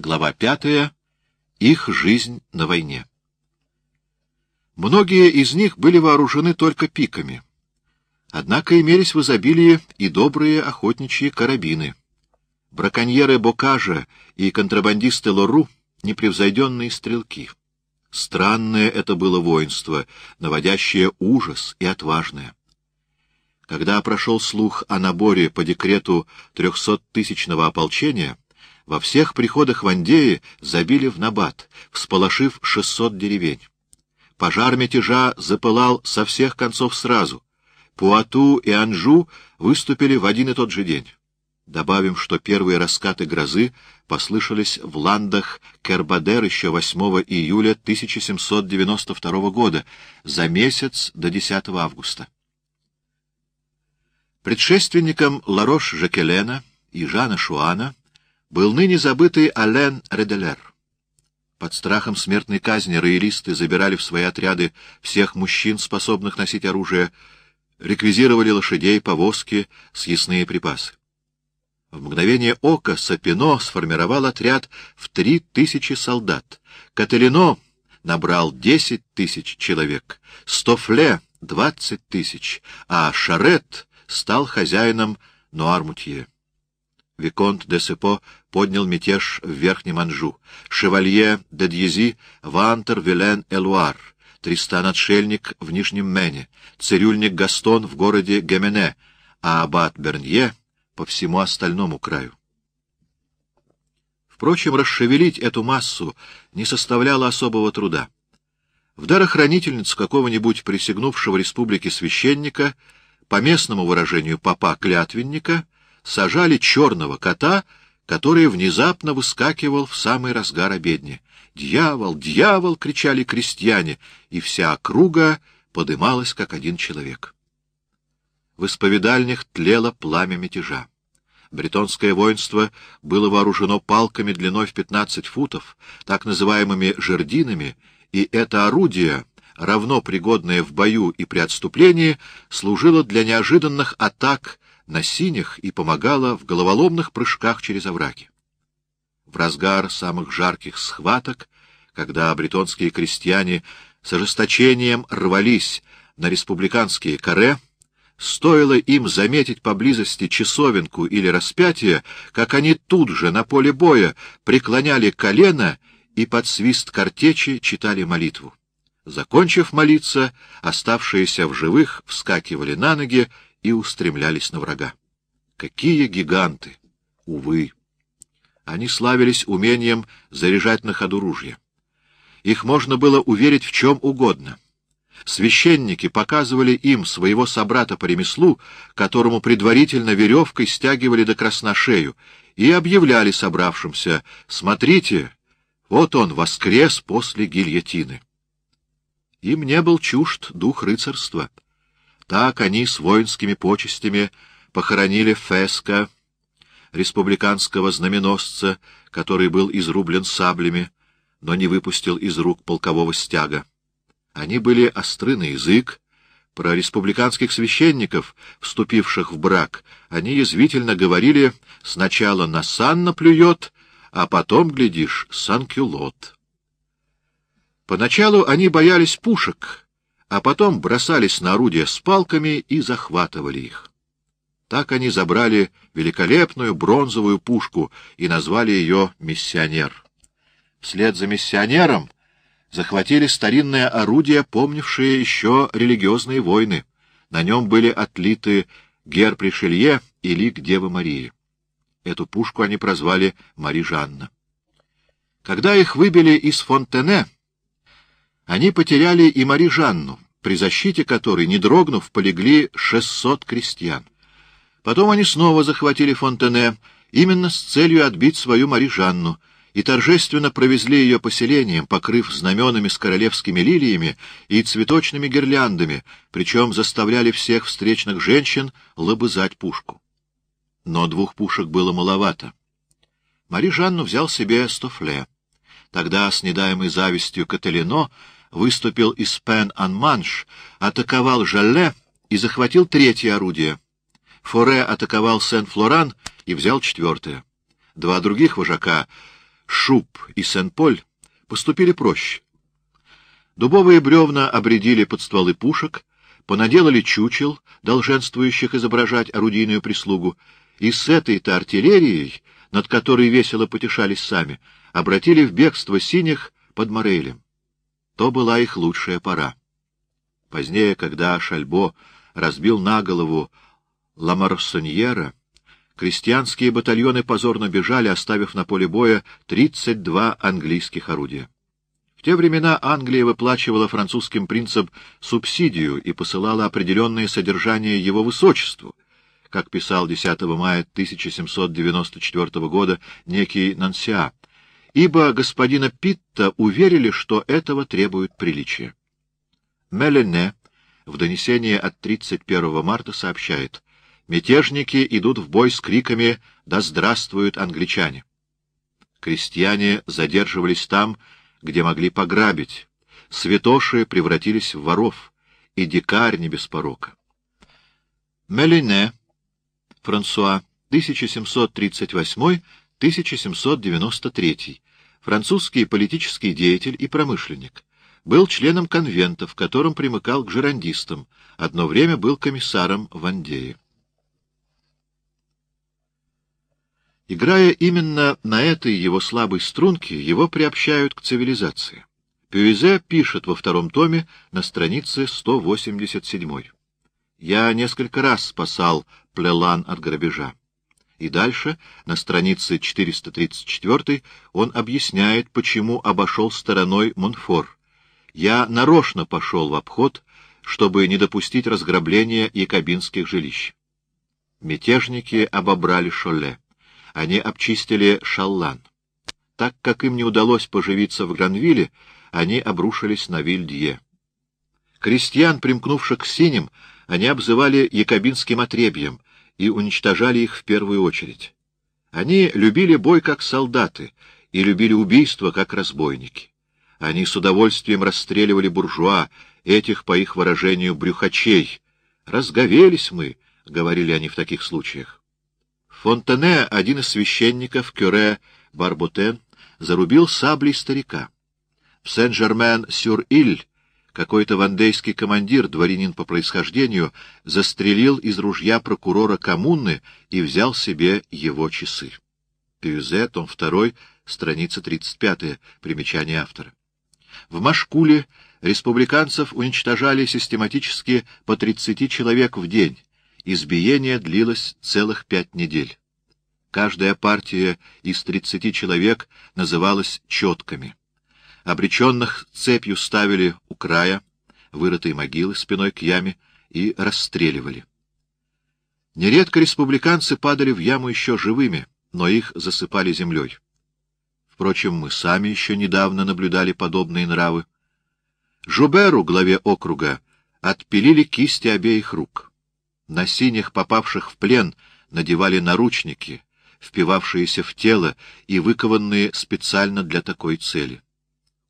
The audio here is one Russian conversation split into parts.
Глава пятая. Их жизнь на войне. Многие из них были вооружены только пиками. Однако имелись в изобилии и добрые охотничьи карабины. Браконьеры Бокажа и контрабандисты Лору — непревзойденные стрелки. Странное это было воинство, наводящее ужас и отважное. Когда прошел слух о наборе по декрету трехсоттысячного ополчения, во всех приходах в Андее забили в набат, всполошив шестьсот деревень. Пожар мятежа запылал со всех концов сразу. Пуату и Анжу выступили в один и тот же день. Добавим, что первые раскаты грозы послышались в ландах Кербадер еще 8 июля 1792 года, за месяц до 10 августа. Предшественником Ларош-Жакелена и Жана Шуана был ныне забытый Ален Ределер. Под страхом смертной казни роялисты забирали в свои отряды всех мужчин, способных носить оружие, реквизировали лошадей, повозки, съестные припасы. В мгновение ока Сапино сформировал отряд в три тысячи солдат. Кателино набрал десять тысяч человек, Стофле — двадцать тысяч, а Шарет стал хозяином Нуар-Мутье. Виконт де Сепо поднял мятеж в Верхнем Анжу, Шевалье де Дьези в Антер-Вилен-Элуар, Тристан-Отшельник в Нижнем Мене, цирюльник Гастон в городе Гемене, а аббат Бернье по всему остальному краю. Впрочем, расшевелить эту массу не составляло особого труда. В дарохранительницу какого-нибудь присягнувшего республике священника — по местному выражению папа-клятвенника, сажали черного кота, который внезапно выскакивал в самый разгар обедни. «Дьявол! Дьявол!» — кричали крестьяне, и вся округа подымалась, как один человек. В исповедальнях тлело пламя мятежа. Бретонское воинство было вооружено палками длиной в пятнадцать футов, так называемыми жердинами, и это орудие равно пригодное в бою и при отступлении, служило для неожиданных атак на синих и помогало в головоломных прыжках через овраги. В разгар самых жарких схваток, когда бретонские крестьяне с ожесточением рвались на республиканские каре, Стоило им заметить поблизости часовенку или распятие, как они тут же на поле боя преклоняли колено и под свист картечи читали молитву. Закончив молиться, оставшиеся в живых вскакивали на ноги и устремлялись на врага. Какие гиганты! Увы! Они славились умением заряжать на ходу ружья. Их можно было уверить в чем угодно. Священники показывали им своего собрата по ремеслу, которому предварительно веревкой стягивали до красна шею, и объявляли собравшимся «Смотрите, вот он воскрес после гильотины». Им не был чужд дух рыцарства. Так они с воинскими почестями похоронили Феска, республиканского знаменосца, который был изрублен саблями, но не выпустил из рук полкового стяга. Они были остры на язык, про республиканских священников, вступивших в брак, они язвительно говорили «сначала на сан наплюет, а потом, глядишь, санкюлот». Поначалу они боялись пушек, а потом бросались на орудия с палками и захватывали их. Так они забрали великолепную бронзовую пушку и назвали ее «Миссионер». Вслед за «Миссионером» захватили старинное орудие, помнившее еще религиозные войны. На нем были отлиты герб Ришелье и лик Девы Марии. Эту пушку они прозвали Мари Жанна. Когда их выбили из Фонтене, они потеряли и Мари Жанну, при защите которой, не дрогнув, полегли шестьсот крестьян. Потом они снова захватили Фонтене, именно с целью отбить свою Мари Жанну, и торжественно провезли ее поселением, покрыв знаменами с королевскими лилиями и цветочными гирляндами, причем заставляли всех встречных женщин лобызать пушку. Но двух пушек было маловато. Мари Жанну взял себе стофле. Тогда, с недаемой завистью Каталино, выступил из Пен-Ан-Манш, атаковал Жалле и захватил третье орудие. Форе атаковал Сен-Флоран и взял четвертое. Два других вожака, Шуб и Сен-Поль поступили проще. Дубовые бревна обредили под стволы пушек, понаделали чучел, долженствующих изображать орудийную прислугу, и с этой-то артиллерией, над которой весело потешались сами, обратили в бегство синих под Морелем. То была их лучшая пора. Позднее, когда Шальбо разбил на голову Ламарсоньера, крестьянские батальоны позорно бежали, оставив на поле боя 32 английских орудия. В те времена Англия выплачивала французским принцам субсидию и посылала определенное содержание его высочеству, как писал 10 мая 1794 года некий Нансиа, ибо господина Питта уверили, что этого требует приличия. Мелене в донесении от 31 марта сообщает, «Мятежники идут в бой с криками «Да здравствуют англичане!». Крестьяне задерживались там, где могли пограбить, святоши превратились в воров, и дикарь не без порока. Мелине, Франсуа, 1738-1793, французский политический деятель и промышленник, был членом конвента, в котором примыкал к жерандистам, одно время был комиссаром в Андее. Играя именно на этой его слабой струнке, его приобщают к цивилизации. Пюизе пишет во втором томе на странице 187. «Я несколько раз спасал Плелан от грабежа». И дальше, на странице 434, он объясняет, почему обошел стороной Монфор. «Я нарочно пошел в обход, чтобы не допустить разграбления якобинских жилищ». Мятежники обобрали Шоле они обчистили Шаллан. Так как им не удалось поживиться в Гранвилле, они обрушились на Вильдье. Крестьян, примкнувших к синим, они обзывали якобинским отребьем и уничтожали их в первую очередь. Они любили бой как солдаты и любили убийство как разбойники. Они с удовольствием расстреливали буржуа, этих, по их выражению, брюхачей. «Разговелись мы», — говорили они в таких случаях. Фонтене, один из священников, Кюре Барботен, зарубил саблей старика. В Сен-Жермен-сюр-Иль какой-то вандейский командир, дворянин по происхождению, застрелил из ружья прокурора коммуны и взял себе его часы. Пюзе, том 2, страница 35, примечание автора. В Машкуле республиканцев уничтожали систематически по 30 человек в день, Избиение длилось целых пять недель. Каждая партия из тридцати человек называлась четками. Обреченных цепью ставили у края, вырытой могилы спиной к яме, и расстреливали. Нередко республиканцы падали в яму еще живыми, но их засыпали землей. Впрочем, мы сами еще недавно наблюдали подобные нравы. Жуберу, главе округа, отпилили кисти обеих рук. На синих, попавших в плен, надевали наручники, впивавшиеся в тело и выкованные специально для такой цели.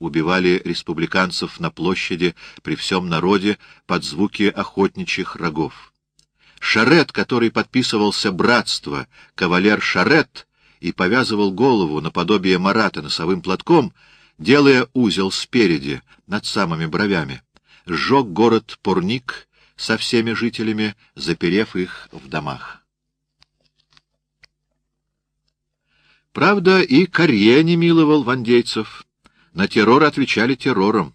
Убивали республиканцев на площади при всем народе под звуки охотничьих рогов. Шарет, который подписывался «Братство», кавалер Шарет, и повязывал голову наподобие Марата носовым платком, делая узел спереди, над самыми бровями, сжег город Порник со всеми жителями, заперев их в домах. Правда, и Корье не миловал вандейцев. На террор отвечали террором.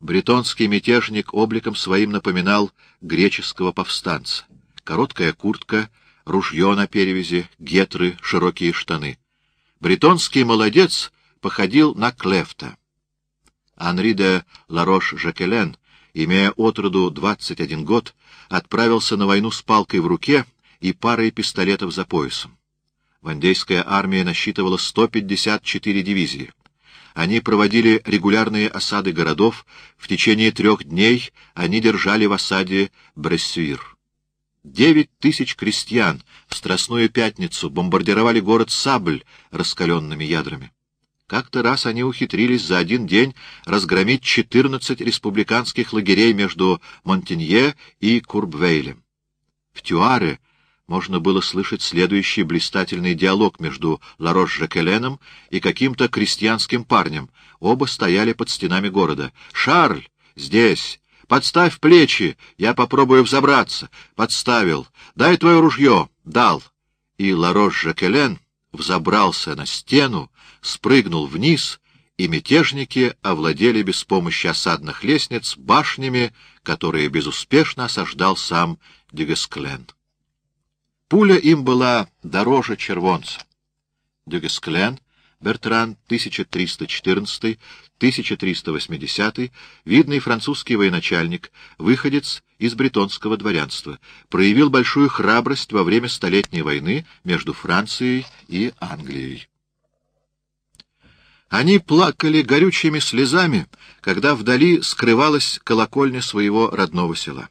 Бретонский мятежник обликом своим напоминал греческого повстанца. Короткая куртка, ружье на перевязи, гетры, широкие штаны. Бретонский молодец походил на Клефта. Анри де Ларош-Жакелен имея отроду 21 год, отправился на войну с палкой в руке и парой пистолетов за поясом. Вандейская армия насчитывала 154 дивизии. Они проводили регулярные осады городов, в течение трех дней они держали в осаде Брессюир. Девять тысяч крестьян в Страстную Пятницу бомбардировали город Сабль раскаленными ядрами. Как-то раз они ухитрились за один день разгромить 14 республиканских лагерей между Монтенье и Курбвейлем. В Тюаре можно было слышать следующий блистательный диалог между Ларош-Жакеленом и каким-то крестьянским парнем. Оба стояли под стенами города. «Шарль! Здесь! Подставь плечи! Я попробую взобраться!» «Подставил! Дай твое ружье!» «Дал!» И Ларош-Жакелен взобрался на стену, спрыгнул вниз, и мятежники овладели без помощи осадных лестниц башнями, которые безуспешно осаждал сам Дюгесклен. Пуля им была дороже червонца. Дюгесклен, Бертран, 1314-1380, видный французский военачальник, выходец из бретонского дворянства, проявил большую храбрость во время Столетней войны между Францией и Англией. Они плакали горючими слезами, когда вдали скрывалась колокольня своего родного села.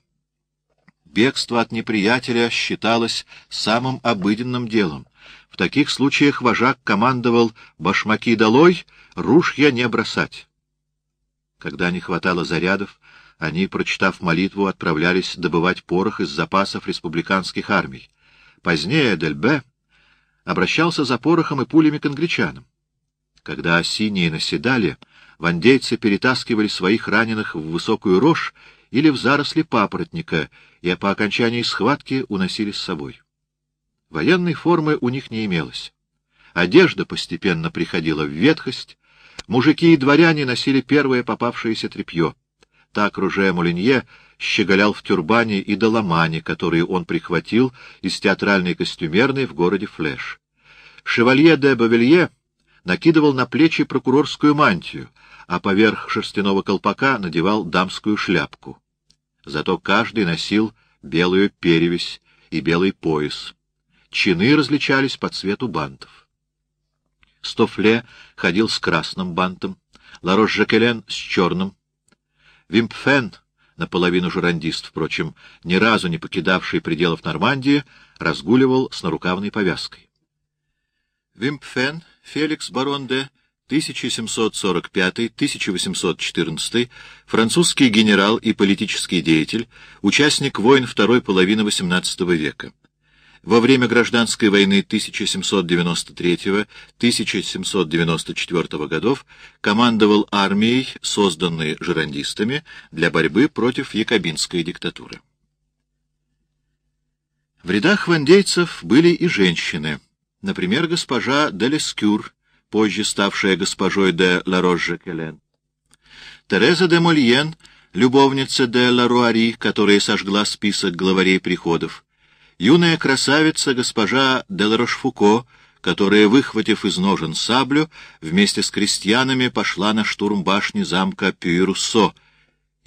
Бегство от неприятеля считалось самым обыденным делом. В таких случаях вожак командовал «башмаки долой, ружья не бросать». Когда не хватало зарядов, они, прочитав молитву, отправлялись добывать порох из запасов республиканских армий. Позднее Дельбе обращался за порохом и пулями к англичанам. Когда синие наседали, вандейцы перетаскивали своих раненых в высокую рожь или в заросли папоротника, и по окончании схватки уносили с собой. Военной формы у них не имелось. Одежда постепенно приходила в ветхость, мужики и дворяне носили первое попавшееся тряпье. Так Руже Мулинье щеголял в тюрбане и доломане, которые он прихватил из театральной костюмерной в городе Флеш. Шевалье де Бавелье накидывал на плечи прокурорскую мантию, а поверх шерстяного колпака надевал дамскую шляпку. Зато каждый носил белую перевесь и белый пояс. Чины различались по цвету бантов. Стофле ходил с красным бантом, Ларош-Жакелен — с черным. Вимпфен, наполовину журандист, впрочем, ни разу не покидавший пределов Нормандии, разгуливал с нарукавной повязкой. Вимпфен, Феликс барон де 1745-1814, французский генерал и политический деятель, участник войн второй половины XVIII века. Во время гражданской войны 1793-1794 годов командовал армией, созданной жерандистами для борьбы против якобинской диктатуры. В рядах вандейцев были и женщины, например, госпожа Делескюр, позже ставшая госпожой де Ларош-Жакелен. Тереза де Мольен, любовница де Ларуари, которая сожгла список главарей приходов. Юная красавица госпожа де Ларошфуко, которая, выхватив из ножен саблю, вместе с крестьянами пошла на штурм башни замка Пюруссо.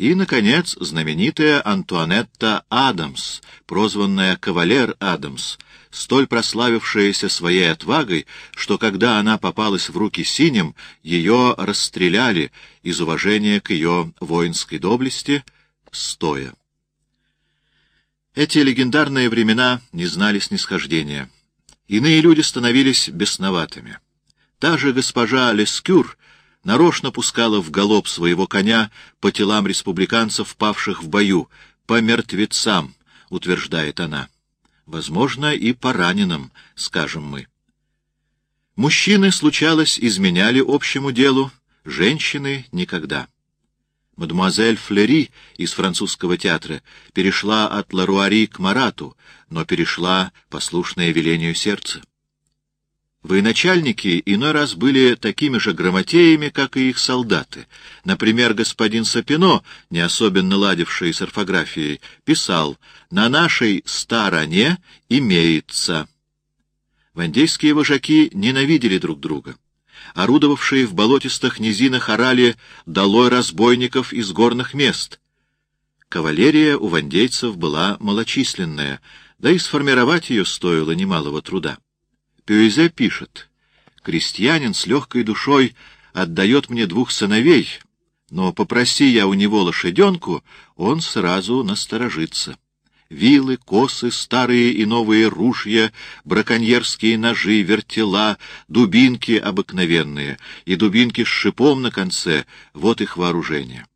И, наконец, знаменитая Антуанетта Адамс, прозванная Кавалер Адамс, столь прославившаяся своей отвагой, что когда она попалась в руки синим, ее расстреляли из уважения к ее воинской доблести, стоя. Эти легендарные времена не знали снисхождения. Иные люди становились бесноватыми. Та же госпожа Лескюр нарочно пускала в галоп своего коня по телам республиканцев, павших в бою, по мертвецам, утверждает она возможно, и по раненым, скажем мы. Мужчины, случалось, изменяли общему делу, женщины — никогда. Мадемуазель Флери из французского театра перешла от Ларуари к Марату, но перешла, послушная велению сердца. Военачальники иной раз были такими же грамотеями, как и их солдаты. Например, господин Сапино, не особенно ладивший с орфографией, писал «На нашей стороне имеется». Вандейские вожаки ненавидели друг друга. Орудовавшие в болотистых низинах орали «Долой разбойников из горных мест!». Кавалерия у вандейцев была малочисленная, да и сформировать ее стоило немалого труда. Пюизе пишет, «Крестьянин с легкой душой отдает мне двух сыновей, но попроси я у него лошаденку, он сразу насторожится. Вилы, косы, старые и новые ружья, браконьерские ножи, вертела, дубинки обыкновенные и дубинки с шипом на конце — вот их вооружение.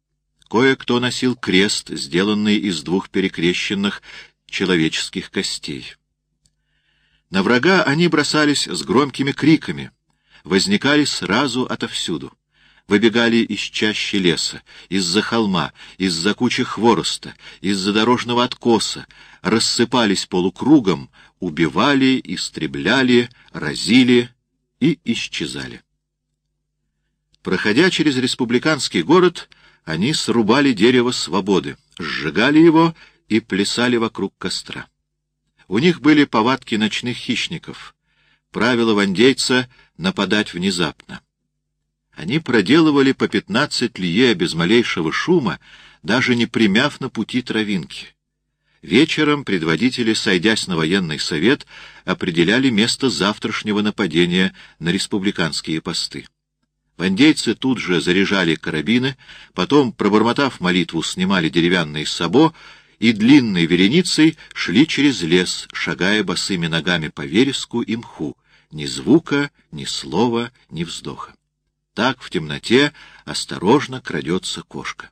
Кое-кто носил крест, сделанный из двух перекрещенных человеческих костей. На врага они бросались с громкими криками, возникали сразу отовсюду. Выбегали из чащи леса, из-за холма, из-за кучи хвороста, из-за дорожного откоса, рассыпались полукругом, убивали, истребляли, разили и исчезали. Проходя через республиканский город, они срубали дерево свободы, сжигали его и плясали вокруг костра. У них были повадки ночных хищников, правило вандейца — нападать внезапно. Они проделывали по пятнадцать лье без малейшего шума, даже не примяв на пути травинки. Вечером предводители, сойдясь на военный совет, определяли место завтрашнего нападения на республиканские посты. Вандейцы тут же заряжали карабины, потом, пробормотав молитву, снимали деревянные сабо и длинной вереницей шли через лес, шагая босыми ногами по вереску и мху. Ни звука, ни слова, ни вздоха. Так в темноте осторожно крадется кошка.